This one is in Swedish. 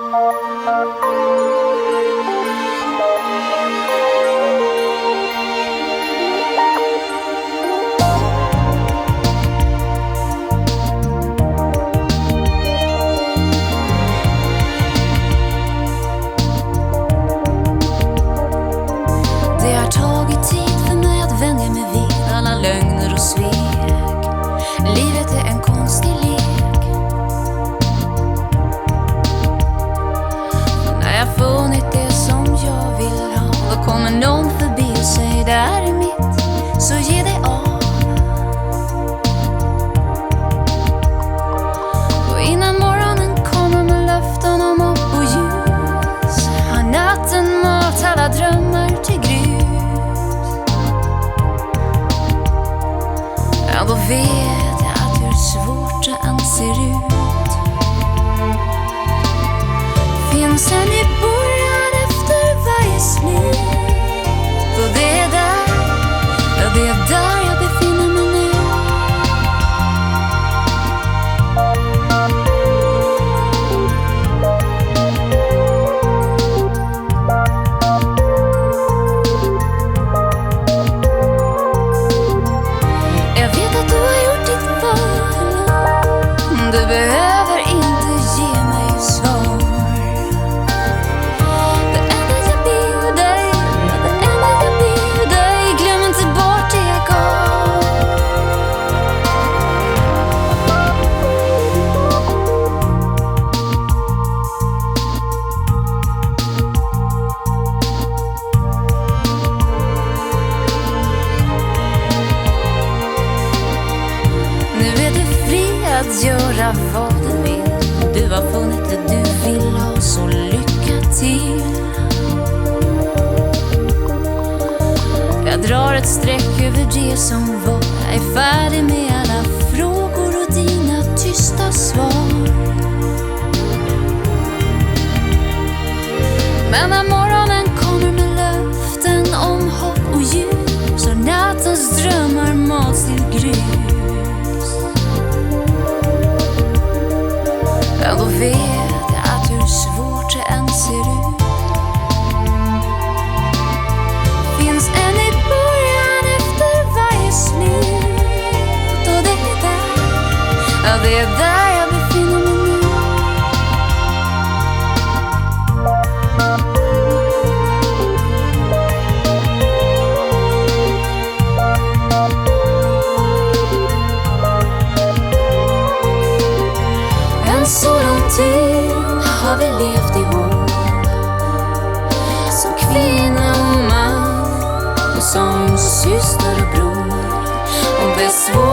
Det Du behöver inte ge mig svar. Det enda jag ber dig, det enda jag ber dig, glöm inte bort det jag gav. Nu är du fri att göra vad du vill. Du har funnit det du vill ha, så lycka till. Jag drar ett streck över det som var. Jag är färdig med alla frågor och dina tysta svar. Men när morgonen kommer med löften om hopp och ljus och nattens drömmar mals till grus heavy syster och bror. Om det är svårt